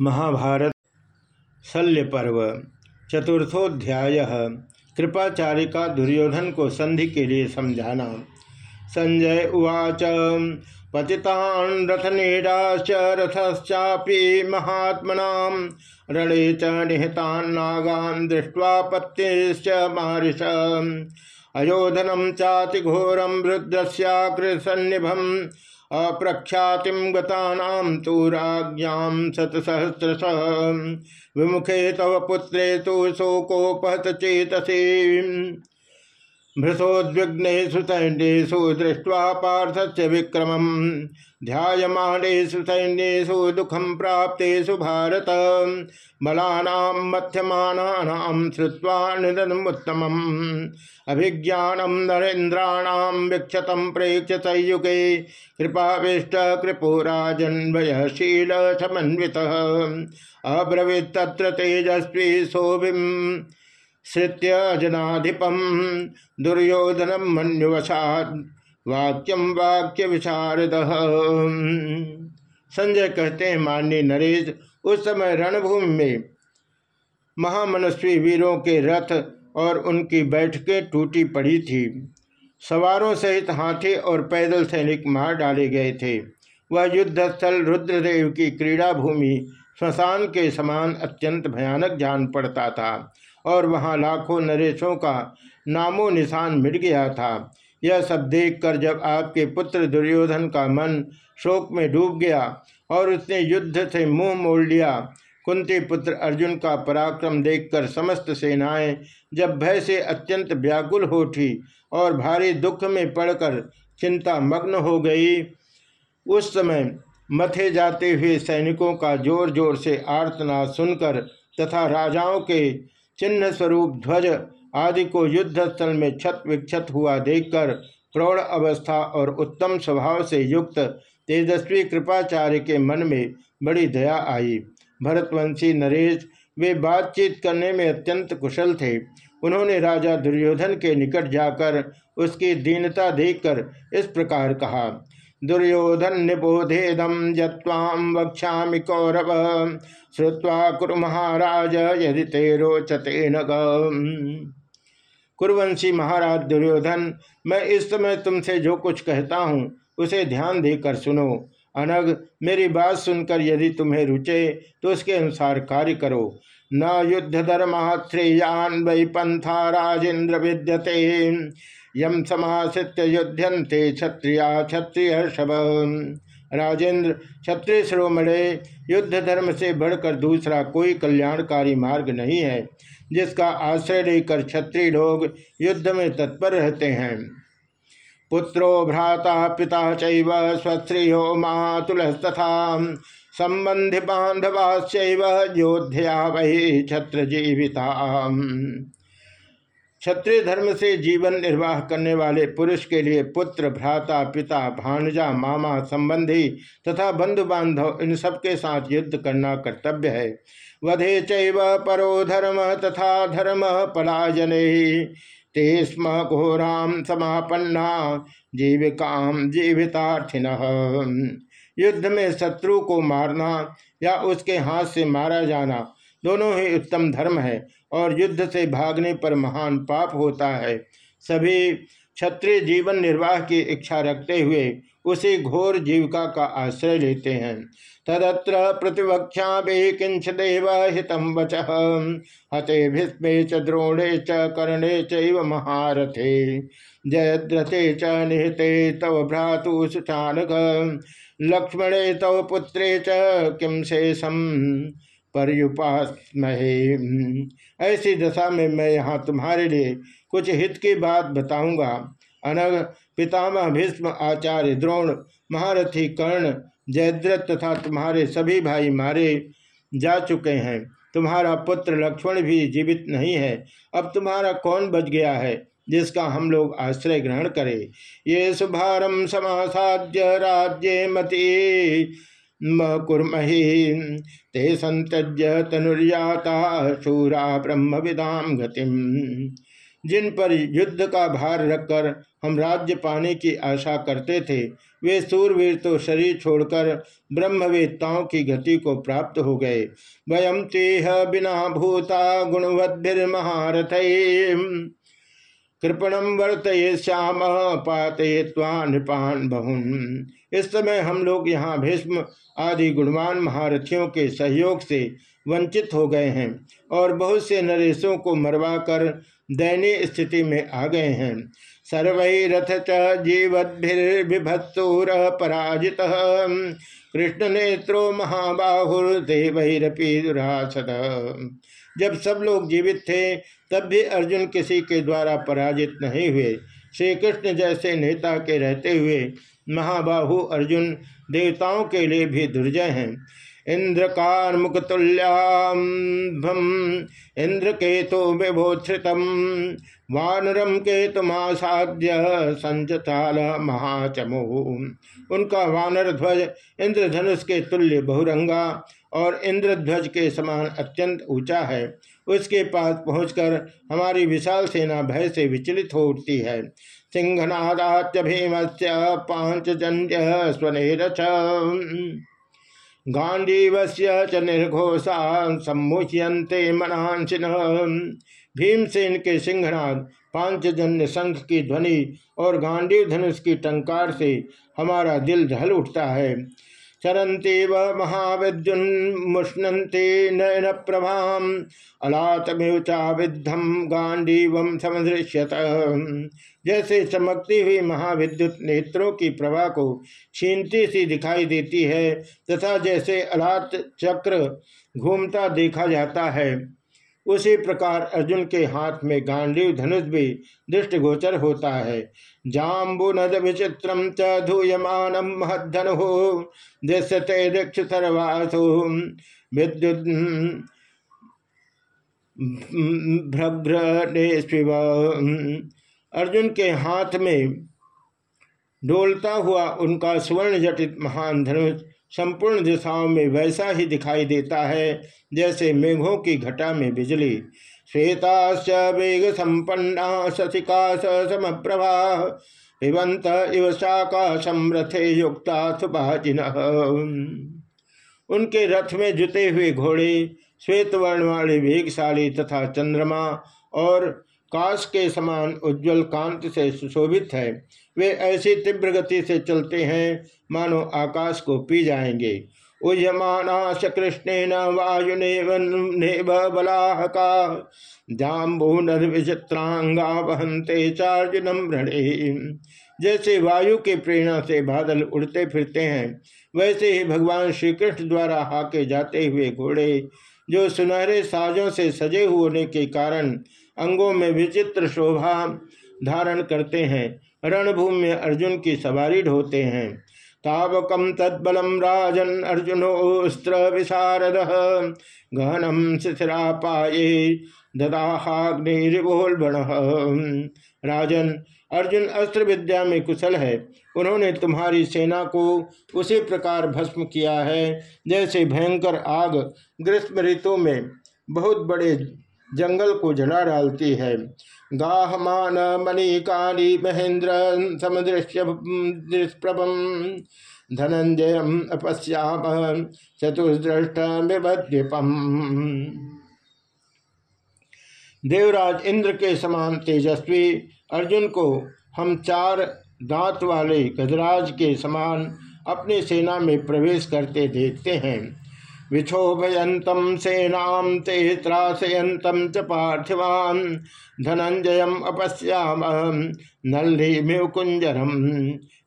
महाभारत शल्य पर्व, चतुर्थोध्याय। कृपाचार्य का दुर्योधन को संधि के लिए समझाना। संजय उवाच, पतितान रथनेडाश्च रथश्चापि महात्मना रणे च निहतान नागान दृष्ट्वा पत्तिश्च मारिष। अयोधनम चाति घोरम रुद्रस्याकृसन्निभम। अप्रख्यातिम गतानाम तो शतसहस्रश। विमुखे तव पुत्रे तो शोकोपहत चेतसी भृशोद्विग्नेषु सैन्येषु दृष्ट्वा पार्थस्य विक्रमम्। ध्यायमानेषु सैन्येषु दुःखं प्राप्तेषु भारत। बलानां मध्यमानानां श्रुत्वा निधनमुत्तमम् अभिज्ञानं नरेन्द्राणां विक्षतं प्रेक्ष्य संयुगे। कृपाविष्ट कृपो राजन्वयशील समन्वितः। अब्रवीत्तत्र तेजस्वी शोभिम् श्रुत्य जनाधिपम दुर्योधनम मन्युवसाद वाक्यम वाक्य विशारद संजय कहते हैं, माननीय नरेश, उस समय रणभूमि में महामनस्वी वीरों के रथ और उनकी बैठकें टूटी पड़ी थी। सवारों सहित हाथी और पैदल सैनिक मार डाले गए थे। वह युद्धस्थल रुद्रदेव की क्रीड़ा भूमि श्मशान के समान अत्यंत भयानक जान पड़ता था। और वहाँ लाखों नरेशों का नामो निशान मिट गया था। यह सब देखकर जब आपके पुत्र दुर्योधन का मन शोक में डूब गया और उसने युद्ध से मुँह मोड़ लिया, कुंती पुत्र अर्जुन का पराक्रम देखकर समस्त सेनाएँ जब भय से अत्यंत व्याकुल हो उठी और भारी दुख में पड़कर चिंता मग्न हो गई, उस समय मथे जाते हुए सैनिकों का ज़ोर ज़ोर से आर्तना सुनकर तथा राजाओं के चिन्ह स्वरूप ध्वज आदि को युद्ध स्थल में छत विक्षत हुआ देखकर प्रौढ़ अवस्था और उत्तम स्वभाव से युक्त तेजस्वी कृपाचार्य के मन में बड़ी दया आई। भरतवंशी, नरेश, वे बातचीत करने में अत्यंत कुशल थे। उन्होंने राजा दुर्योधन के निकट जाकर उसकी दीनता देखकर इस प्रकार कहा दुर्योधन निबोधेदम जत्वाम वक्षा कौरव। श्रुवा कुरु महाराज, यदि ते रोचते न महाराज, दुर्योधन, मैं इस समय तुमसे जो कुछ कहता हूँ, उसे ध्यान देकर सुनो। अनग, मेरी बात सुनकर यदि तुम्हें रुचे तो उसके अनुसार कार्य करो। न युद्ध धर्माश्रेयान वै पंथा राजेन्द्र विद्यते। यम समाश्रित्य युद्धंते क्षत्रिया क्षत्रिय राजेंद्र, क्षत्रिय श्रोमणे, युद्ध धर्म से बढ़कर दूसरा कोई कल्याणकारी मार्ग नहीं है, जिसका आश्रय लेकर क्षत्रिय लोग युद्ध में तत्पर रहते हैं। पुत्रो भ्राता पिता चैव स्वश्रियो मातुलस्तथा। संबंधि बांधवाश्च योध्या वही छत्र जीविता क्षत्रिय धर्म से जीवन निर्वाह करने वाले पुरुष के लिए पुत्र, भ्राता, पिता भाणजा मामा, संबंधी तथा बंधु बांधव इन सबके साथ युद्ध करना कर्तव्य है। वधे चैव परो धर्म तथा धर्म पलायने ते स्म घोराम समापन्ना जीविकाम जीवितार्थिन। युद्ध में शत्रु को मारना या उसके हाथ से मारा जाना दोनों ही उत्तम धर्म है और युद्ध से भागने पर महान पाप होता है। सभी क्षत्रिय जीवन निर्वाह की इच्छा रखते हुए उसी घोर जीविका का आश्रय लेते हैं। तदत्र प्रतिवक्षा भी किंच देव हितम वच, हते भीष्मे च द्रोणे च कर्णे च महारथे। जयद्रथे च निहते तव भ्रातु सुचानक लक्ष्मणे तव पुत्रे च किम शेषम। पर्युपासमहे ऐसी दशा में मैं यहाँ तुम्हारे लिए कुछ हित की बात बताऊँगा। अनग पितामह भीष्म आचार्य द्रोण, महारथी कर्ण, जयद्रथ तथा तुम्हारे सभी भाई मारे जा चुके हैं। तुम्हारा पुत्र लक्ष्मण भी जीवित नहीं है। अब तुम्हारा कौन बच गया है जिसका हम लोग आश्रय ग्रहण करें? ये शुभारम समासाद्य राज्य मती कुर्महि। ते संत्यज्य तनुर्याता शूरा ब्रह्म विदाम गतिम। जिन पर युद्ध का भार रखकर हम राज्य पाने की आशा करते थे, वे सूरवीर तो शरीर छोड़कर ब्रह्मवेत्ताओं की गति को प्राप्त हो गए। वयम तेह बिना भूता गुणवद्भिर्महारथ। कृपणम वर्त श्याम पाते नृपान बहुन। इस समय हम लोग यहाँ भीष्म आदि गुणवान महारथियों के सहयोग से वंचित हो गए हैं और बहुत से नरेशों को मरवा कर दयनीय स्थिति में आ गए हैं। सर्वैरथ च जीवद्भिर्भिभत्सूर पराजित। कृष्ण नेत्रो महाबाहुर्देवरपी दुरासद। जब सब लोग जीवित थे तब भी अर्जुन किसी के द्वारा पराजित नहीं हुए। श्री कृष्ण जैसे नेता के रहते हुए महाबाहु अर्जुन देवताओं के लिए भी दुर्जय हैं। इंद्र कार्मुकतुल्याभम इंद्र केतु विभोत्थितम वानरम केतुमासाद्य संचाल महाचमो उनका वानर ध्वज इंद्रधनुष के तुल्य बहुरंगा और इंद्रध्वज के समान अत्यंत ऊँचा है। उसके पास पहुंचकर हमारी विशाल सेना भय से विचलित हो उठती है। सिंहनादाच भीम से पांचजन्य स्वनेर गांडीवस्य च निर्घोषा सम्मुह्यंते मनांसिन। भीमसेन के सिंहनाद, पांचजन्य संघ की ध्वनि और गांडीव धनुष की टंकार से हमारा दिल ढल उठता है। चरंती व महाविद्युन्मुष्णन्ते नयन प्रभाम अलातमेवचा विद्धम गांडीव समृश्यत जैसे चमकती हुई महाविद्युत नेत्रों की प्रभा को छीनती सी दिखाई देती है, तथा जैसे अलात चक्र घूमता देखा जाता है। उसी प्रकार अर्जुन के हाथ में गांडीव धनुष भी दृष्टिगोचर होता है। जाम्बुनद विचित्रम च धूयमान महधन हो दृश्यते दीक्ष विद्युत अर्जुन के हाथ में डोलता हुआ उनका स्वर्ण जटित महान धनुष संपूर्ण दिशाओं में वैसा ही दिखाई देता है, जैसे मेघों की घटा में बिजली। श्वेताश्च वेग संपन्ना, शशिका सम प्रभा हिवंत इव शाका समरथे युक्ता सुभाजिन। उनके रथ में जुते हुए घोड़े श्वेत वर्ण वाले वेगशाली तथा चंद्रमा और काश के समान उज्जवल कांत से सुशोभित है। वे ऐसी तीव्र गति से चलते हैं, मानो आकाश को पी जाएँगे। उयमानाश कृष्णेन वायुनेव बलाहका जाम्बूनद विचित्रांगा वहंते चार्जुनम जैसे वायु के प्रेरणा से बादल उड़ते फिरते हैं, वैसे ही भगवान श्री कृष्ण द्वारा हाके जाते हुए घोड़े, जो सुनहरे साजों से सजे होने के कारण अंगों में विचित्र शोभा धारण करते हैं। रणभूमि में अर्जुन की सवारी ढोते हैं। तावकम तद्बलम राजन अर्जुनोस्त्र विशारद। गहनम शिथिरा पाए ददाहाग्निर्वोलबण राजन, अर्जुन अस्त्र विद्या में कुशल है। उन्होंने तुम्हारी सेना को उसी प्रकार भस्म किया है, जैसे भयंकर आग ग्रीष्म ऋतु में बहुत बड़े जंगल को जला डालती है। गाहमान मणिकारी महेंद्र समदृश्य प्रभम धनंजय अपश्याम चतुर्दृष्ट देवराज इंद्र के समान तेजस्वी, अर्जुन को हम चार दांत वाले गजराज के समान अपनी सेना में प्रवेश करते देखते हैं। विक्षोभयंतम सेनाम ते त्रासयंतम च पार्थिवान धनंजयम अपश्याम। नल्ली कुंजरम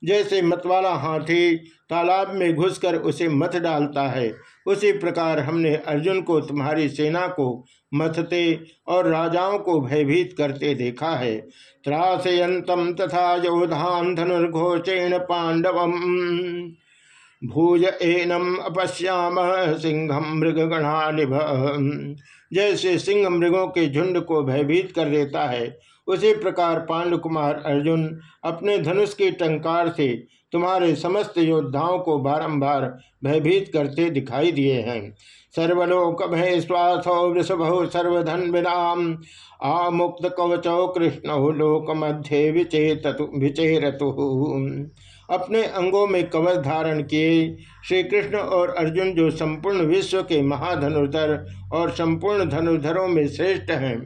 जैसे मतवाला हाथी, तालाब में घुसकर उसे मथ डालता है। उसी प्रकार हमने अर्जुन को, तुम्हारी सेना को, मथते और राजाओं को भयभीत करते देखा है। त्रासयंतम तथा योधान धनुर्घोषेण पांडवम। भूज एनम अपश्याम सिंहम मृगगणानिभ जैसे सिंह मृगों के झुंड को भयभीत कर देता है, उसी प्रकार पांडुकुमार अर्जुन अपने धनुष की टंकार से तुम्हारे समस्त योद्धाओं को बारंबार भयभीत करते दिखाई दिए हैं। सर्वलोक भय श्वासो वृषभो सर्वधन विनाम आमुक्त कवचो कृष्ण लोक मध्य विचेत विचेरतु। अपने अंगों में कवच धारण किए। श्री कृष्ण और अर्जुन जो संपूर्ण विश्व के महाधनुर्धर और संपूर्ण धनुर्धरों में श्रेष्ठ हैं,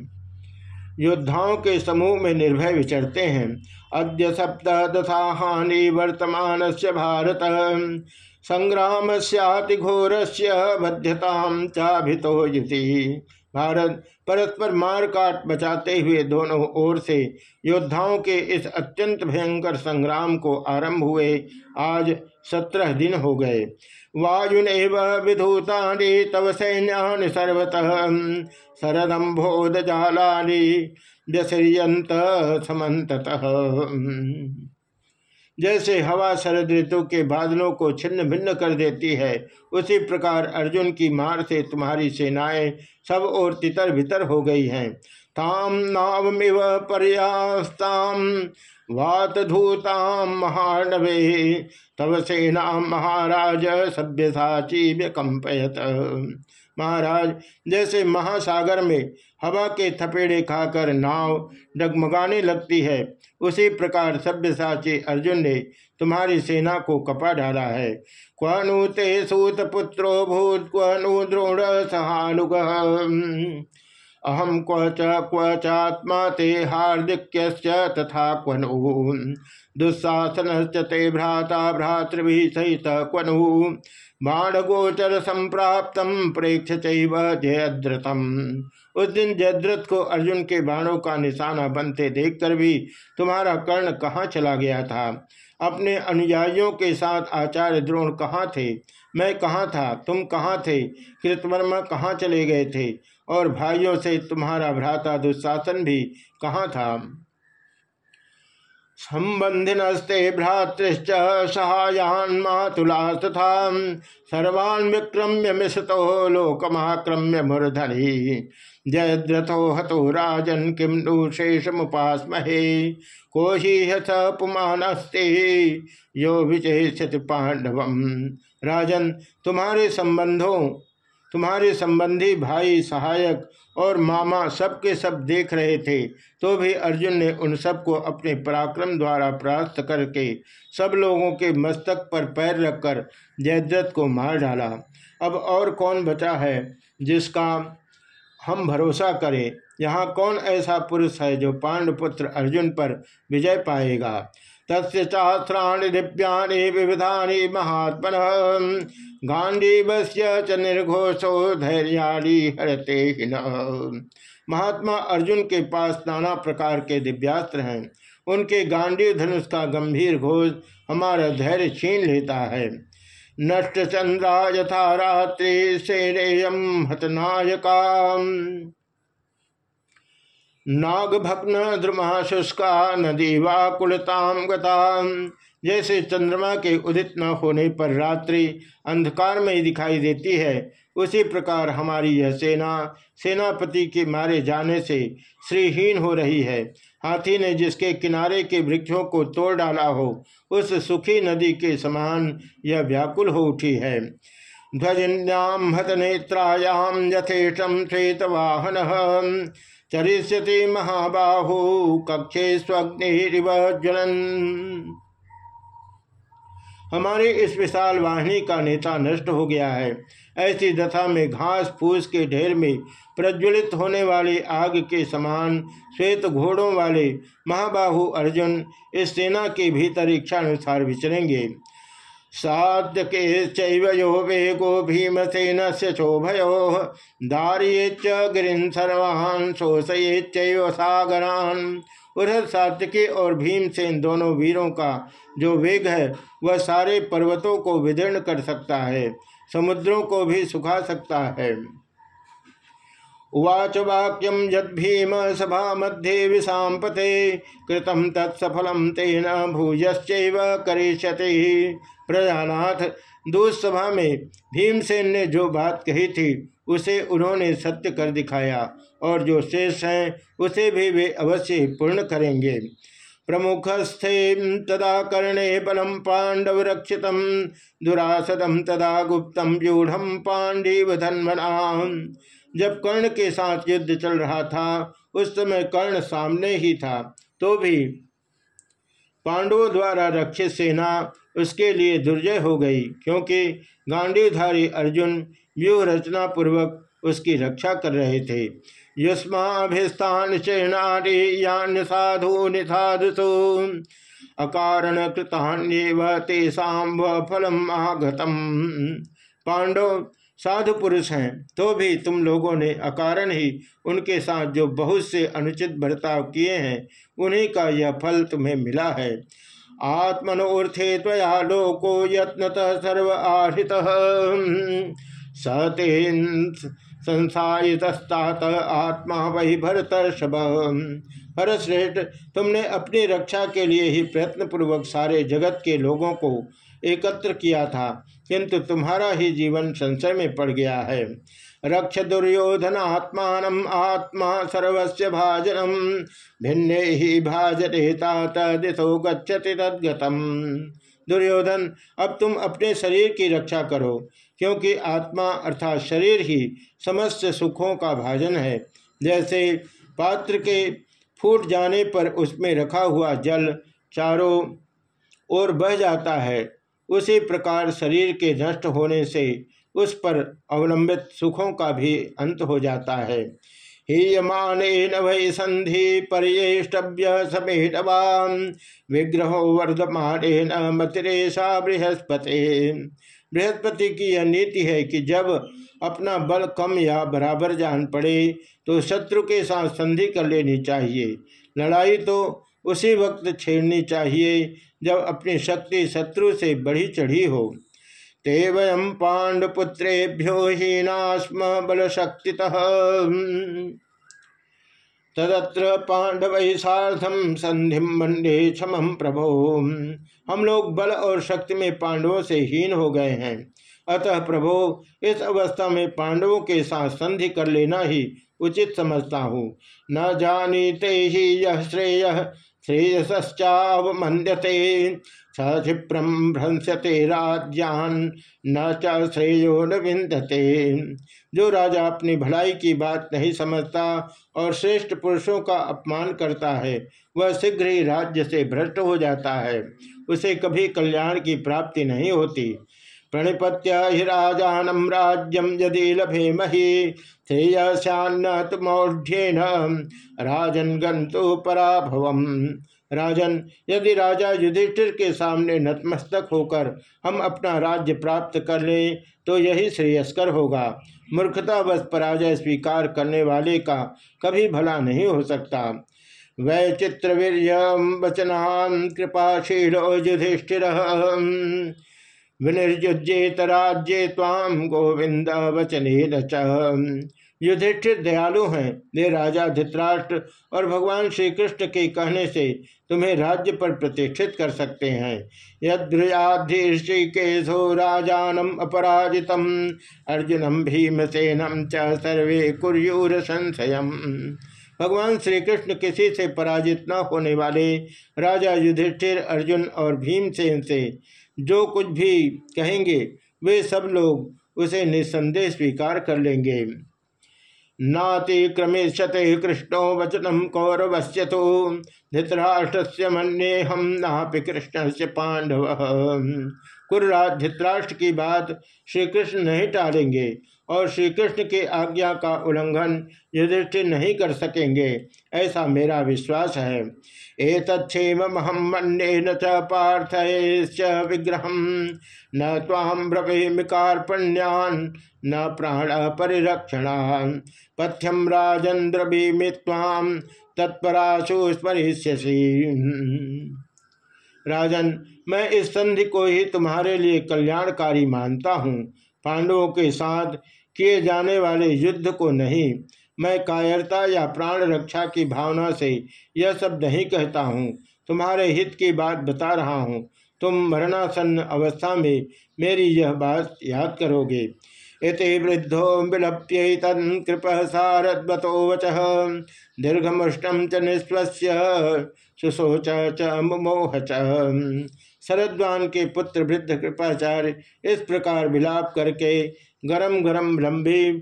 योद्धाओं के समूह में निर्भय विचरते हैं। अद्य सप्त दशा हानि वर्तमान से भारत। संग्राम घोर से बध्यता चाभितो भारत परस्पर मार काट बचाते हुए दोनों ओर से योद्धाओं के इस अत्यंत भयंकर संग्राम को आरंभ हुए। आज सत्रह दिन हो गए। वायुन विधूता तव सैन्यान सर्वतः शरदम्भोद जालानी व्यसरियंत समत जैसे हवा शरद ऋतु के बादलों को छिन्न भिन्न कर देती है, उसी प्रकार अर्जुन की मार से तुम्हारी सेनाएँ सब और तितर भितर हो गई हैं। ताम नावमिव पर्यास्ताम, वात धूताम महानवे तव सेना महाराज सभ्य साची व्यकंपयत महाराज, जैसे महासागर में हवा के थपेड़े खाकर नाव डगमगाने लगती है। उसी प्रकार सभ्य साची अर्जुन ने तुम्हारी सेना को कपा डाला है। क्वनु ते सूत पुत्रो भूत क्वनु द्रोण सहानुग अहम क्व क्व चात्मा ते हार्दिक तथा क्वनु दुस्साहसन ते भ्राता भ्रातृभि सहित क्वनु बाणगोचर संप्राप्त प्रेक्ष जयद्रतम उस दिन जयद्रथ को अर्जुन के बाणों का निशाना बनते देखकर भी तुम्हारा कर्ण कहाँ चला गया था? अपने अनुयायियों के साथ आचार्य द्रोण कहाँ थे? मैं कहाँ था? तुम कहाँ थे? कृतवर्मा कहाँ चले गए थे? और भाइयों से तुम्हारा भ्राता दुशासन भी कहाँ था? संबंधिनस्ते भ्रातृश्च सहायान मातुला तथा सर्वान् विक्रम्य लोकमाक्रम्य मूर्धनि। जयद्रथो हतो राजन किम नु शेषमुपास्महे कोशीह स पुमानस्ते? यो विचेषति पांडवम राजन, तुम्हारे संबंधों तुम्हारे संबंधी भाई, सहायक और मामा सबके सब देख रहे थे तो भी अर्जुन ने उन सबको अपने पराक्रम द्वारा प्राप्त करके सब लोगों के मस्तक पर पैर रखकर जयद्रथ को मार डाला। अब और कौन बचा है जिसका हम भरोसा करें? यहाँ कौन ऐसा पुरुष है जो पांडपुत्र अर्जुन पर विजय पाएगा? तस्य चास्त्राणि दिव्यानि विविधानि महात्मन। गांडीवस्य च निर्घोषो धैर्याणी हरते महात्मा अर्जुन के पास नाना प्रकार के दिव्यास्त्र हैं। उनके गांडी धनुष का गंभीर घोष हमारा धैर्य छीन लेता है। नष्ट चंद्रा यथा रात्रि सेनेयम हतनायका नागभग्न द्रुमा शुष्का नदी वाकुलताम गताम जैसे चंद्रमा के उदित न होने पर रात्रि अंधकार में दिखाई देती है, उसी प्रकार हमारी यह सेना, सेनापति के मारे जाने से श्रीहीन हो रही है। हाथी ने जिसके किनारे के वृक्षों को तोड़ डाला हो, उस सुखी नदी के समान यह व्याकुल हो उठी है। ध्वजिन्याम हत नेत्रायाम यथेषम श्वेत वाहन चरिष्यति महाबाहु कक्षे स्वग्निव ज्वलन। हमारे इस विशाल वाहिनी का नेता नष्ट हो गया है। ऐसी दशा में घास फूस के ढेर में प्रज्वलित होने वाली आग के समान श्वेत घोड़ों वाले महाबाहु अर्जुन इस सेना के भीतर इच्छानुसार विचरेंगे। साध्य के चो वेगो भीमसेन से शोभयो दारिये गिरीन सर्वान् शोषये सागरान। उधर के और भीमसेन दोनों वीरों का जो वेग है, वह सारे पर्वतों को विदीर्ण कर सकता है, समुद्रों को भी सुखा सकता है। उवाच वाक्यम यदीम सभा मध्ये विषापते कृतम तत्सफलम तेन भूयश्च करिष्यति। प्रजानाथ दूसभा में भीमसेन ने जो बात कही थी, उसे उन्होंने सत्य कर दिखाया और जो शेष हैं, उसे भी वे अवश्य पूर्ण करेंगे। प्रमुखस्थे तदा कर्णे बलम पांडव रक्षित दुरासदम तदा गुप्तम व्यूढ़ पांडीव धन्वना जब कर्ण के साथ युद्ध चल रहा था, उस समय कर्ण सामने ही था। तो भी पांडवों द्वारा रक्षित सेना उसके लिए दुर्जय हो गई, क्योंकि गांडीवधारी अर्जुन व्यूह रचना पूर्वक उसकी रक्षा कर रहे थे। युष्माभिस्तान चैनाड़ी साधु निधाधुसु अकारण कृतान्यव तेषाम फलम आगतम। पांडव साधु पुरुष हैं तो भी तुम लोगों ने अकारण ही उनके साथ जो बहुत से अनुचित बर्ताव किए हैं, उन्हीं का यह फल तुम्हें मिला है। आत्मनोर्थे तया लोको यत्नतः सर्व आहृत। सतेन संसायितस्तात आत्मा वही भरत भरतश्रेष्ठ तुमने अपनी रक्षा के लिए ही प्रयत्न पूर्वक सारे जगत के लोगों को एकत्र किया था। किंतु तुम्हारा ही जीवन संशय में पड़ गया है। रक्ष दुर्योधन आत्मान आत्मा सर्वस्व भाजनम भिन्ने ही दिशो गच्छति तद्गतम। दुर्योधन, अब तुम अपने शरीर की रक्षा करो, क्योंकि आत्मा अर्थात शरीर ही समस्त सुखों का भाजन है। जैसे पात्र के फूट जाने पर उसमें रखा हुआ जल चारों ओर बह जाता है उसी प्रकार शरीर के नष्ट होने से उस पर अवलंबित सुखों का भी अंत हो जाता है। हीयमान वै संधि पर्येष्टव्य समेटवाम विग्रह वर्धमान मतिरेशा बृहस्पति। बृहस्पति की यह नीति है कि जब अपना बल कम या बराबर जान पड़े तो शत्रु के साथ संधि कर लेनी चाहिए। लड़ाई तो उसी वक्त छेड़नी चाहिए, जब अपनी शक्ति शत्रु से बढ़ी चढ़ी हो। ते वयम पांडुपुत्रेभ्यो हीनास्म बल शक्ति तदत्र पांडव साधम संधि मंडे क्षम प्रभो। हम लोग बल और शक्ति में पांडवों से हीन हो गए हैं। अतः प्रभो, इस अवस्था में पांडवों के साथ संधि कर लेना ही उचित समझता हूँ। न जानीते ही यह श्रेय श्रेयसश्चावमंद्यते क्षिप्रम भ्रंसते राज्यान, न च न विंदते जो राजा अपनी भलाई की बात नहीं समझता और श्रेष्ठ पुरुषों का अपमान करता है, वह शीघ्र ही राज्य से भ्रष्ट हो जाता है। उसे कभी कल्याण की प्राप्ति नहीं होती। प्रणिपत्य हि राजानम राज्यम यदि लभे मही श्रेयस्यान्न तुमौढ़्येन राजन गंतु पराभवम। राजन, यदि राजा युधिष्ठिर के सामने नतमस्तक होकर हम अपना राज्य प्राप्त कर लें तो यही श्रेयस्कर होगा। मूर्खतावश पराजय स्वीकार करने वाले का कभी भला नहीं हो सकता। वैचित्रवीर वचनान कृपाशील युधिष्ठिर। विनिर्युजेत राज्य ताम गोविंद वचने युधिष्ठिर दयालु हैं वे राजा धित्राष्ट्र और भगवान श्री कृष्ण के कहने से तुम्हें राज्य पर प्रतिष्ठित कर सकते हैं। यदृयाधीर्षिकेशो राजानम अपराजितम, अर्जुनम भीमसेनम च सर्वे कुर्यूर संशयम भगवान श्री कृष्ण किसी से पराजित न होने वाले राजा युधिष्ठिर, अर्जुन और भीमसेन से जो कुछ भी कहेंगे, वे सब लोग उसे निस्संदेह स्वीकार कर लेंगे। नातिक्रमिष्यते कृष्णो वचनम कौरवश्य तो धृतराष्ट्र से मन्ये हम नापि कृष्ण से पांडव कुर्रा धृतराष्ट्र की बात श्री कृष्ण नहीं टालेंगे। और श्री कृष्ण के आज्ञा का उल्लंघन युधिष्ठिर नहीं कर सकेंगे, ऐसा मेरा विश्वास है। एतक्षेम मन्ये न च पार्थ विग्रह, न ताम ब्रवीमिकार्पण्यान, न प्राण परिरक्षणान पथ्यम राजेन्द्र भीमित्वाम तत्पराशु स्मरिष्यसी। राजन, मैं इस संधि को ही तुम्हारे लिए कल्याणकारी मानता हूँ। पांडवों के साथ किए जाने वाले युद्ध को नहीं। मैं कायरता या प्राण रक्षा की भावना से यह सब नहीं कहता हूँ। तुम्हारे हित की बात बता रहा हूँ। तुम मरणासन्न अवस्था में मेरी यह बात याद करोगे। इति वृद्धो विलप्यन कृप सारद्वतो वच। दीर्घमुष्टम च निस्वस्य। सुशोच च मोह शरद्वान के पुत्र वृद्ध कृपाचार्य इस प्रकार विलाप करके गरम गरम लंबी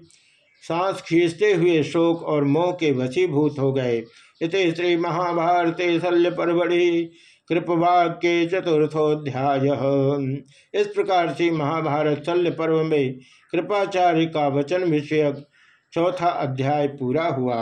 सांस खींचते हुए शोक और मोह के वशीभूत हो गए। इत श्री महाभारते शल्य परवड़ी कृपवाक्य चतुर्थोध्याय। इस प्रकार से महाभारत शल्य पर्व में कृपाचार्य का वचन विषयक चौथा अध्याय पूरा हुआ।